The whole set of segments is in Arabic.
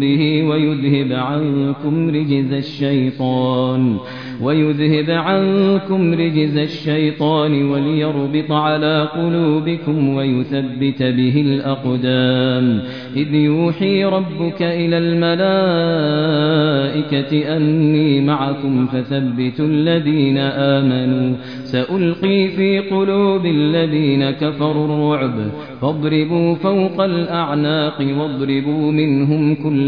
به ويذهب عنكم رجز الشيطان ويذهب عنكم رجز الشيطان وليربط على قلوبكم ويثبت به الأقدام إذ يوحي ربك إلى الملائكة أني معكم فثبتوا الذين آمنوا سألقي في قلوب الذين كفروا الرعب فاضربوا فوق الأعناق واضربوا منهم كل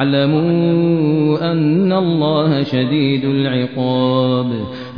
واعلموا أن الله شديد العقاب.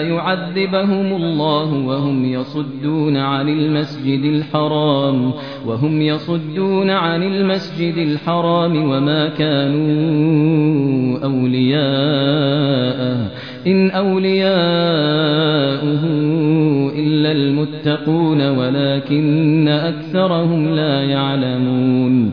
يعذبهم الله وهم يصدون عن المسجد الحرام وهم يصدون عن المسجد الحرام وما كانوا أولياءه إن أولياؤه إلا المتقون ولكن أكثرهم لا يعلمون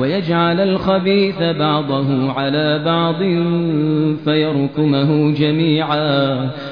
ويجعل الخبيث بعضه على بعض فيركمه جميعا.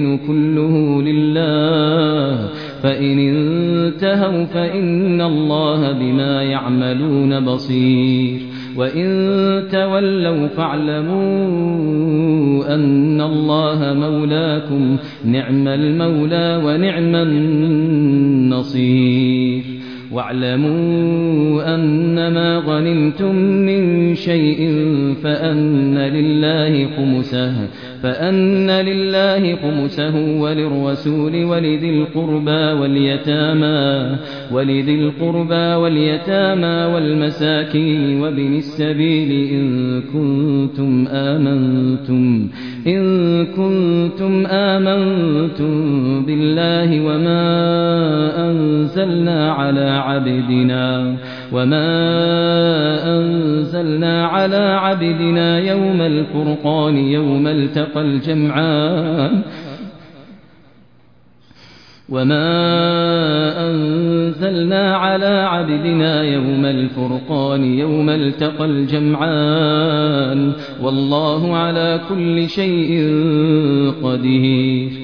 كله لله. فإن انتهوا فإن الله بما يعملون بصير. وإن تولوا فاعلموا أن الله مولاكم نعم المولى ونعم النصير. واعلموا أنما غنمتم من شيء فأن لله خمسه. فأن لله خمسه وللرسول ولذي القربى واليتامى ولذي القربى واليتامى والمساكين وابن السبيل إن كنتم آمنتم إن كنتم آمنتم بالله وما أنزلنا على عبدنا. وما أنزلنا على عبدنا يوم الفرقان يوم التقى الجمعان وما أنزلنا على عبدنا يوم الفرقان يوم التقى الجمعان والله على كل شيء قدير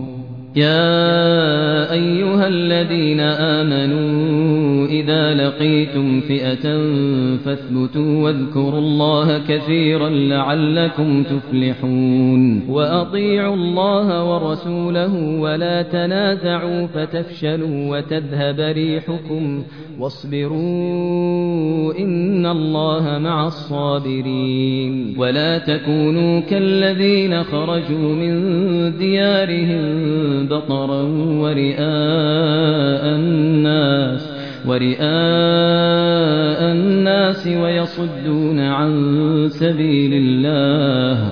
يا أيها الذين آمنوا إذا لقيتم فئة فاثبتوا واذكروا الله كثيرا لعلكم تفلحون وأطيعوا الله ورسوله ولا تنازعوا فتفشلوا وتذهب ريحكم واصبروا إن الله مع الصابرين ولا تكونوا كالذين خرجوا من ديارهم بطرا ورئاء الناس ورئاء الناس ويصدون عن سبيل الله.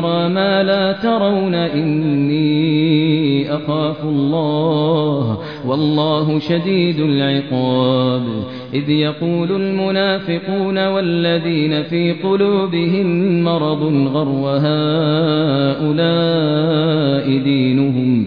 أرى ما لا ترون إني أخاف الله. والله شديد العقاب. إذ يقول المنافقون والذين في قلوبهم مرض غر هؤلاء دينهم.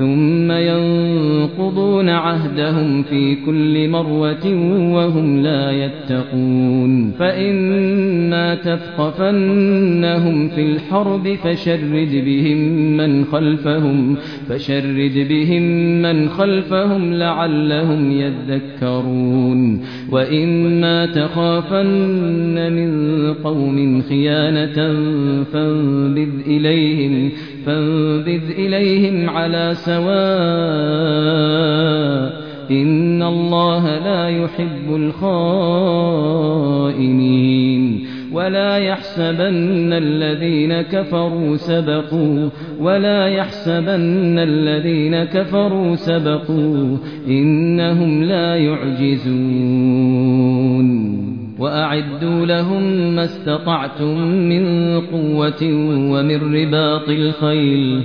ثم ينقضون عهدهم في كل مرة وهم لا يتقون فإما تثقفنهم في الحرب فشرد بهم من خلفهم فشرد بهم من خلفهم لعلهم يذكرون وإما تخافن من قوم خيانة فانبذ إليهم فانبذ إليهم على سواء إن الله لا يحب الخائنين ولا يحسبن الذين كفروا سبقوا ولا يحسبن الذين كفروا سبقوا إنهم لا يعجزون وأعدوا لهم ما استطعتم من قوة ومن رباط الخيل.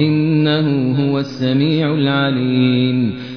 إنه هو السميع العليم.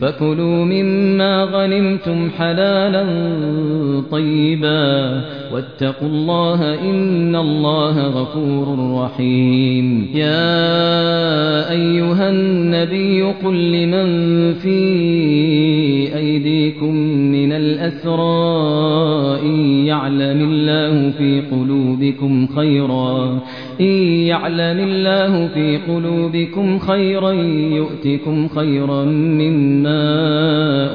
فكلوا مما غنمتم حلالا طيبا واتقوا الله إن الله غفور رحيم. يا أيها النبي قل لمن في أيديكم من الأسرى إن يعلم الله في قلوبكم خيرا إن يعلم الله في قلوبكم خيرا يؤتكم خيرا مما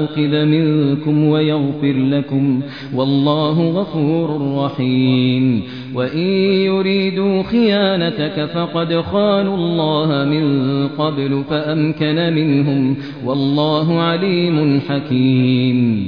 أخذ منكم ويغفر لكم والله غفور رحيم. وإن يريدوا خيانتك فقد خانوا الله من قبل فأمكن منهم والله عليم حكيم.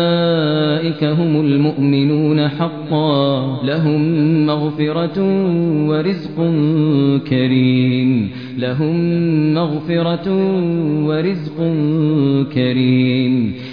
أولئك هم المؤمنون حقا لهم مغفرة ورزق كريم لهم مغفرة ورزق كريم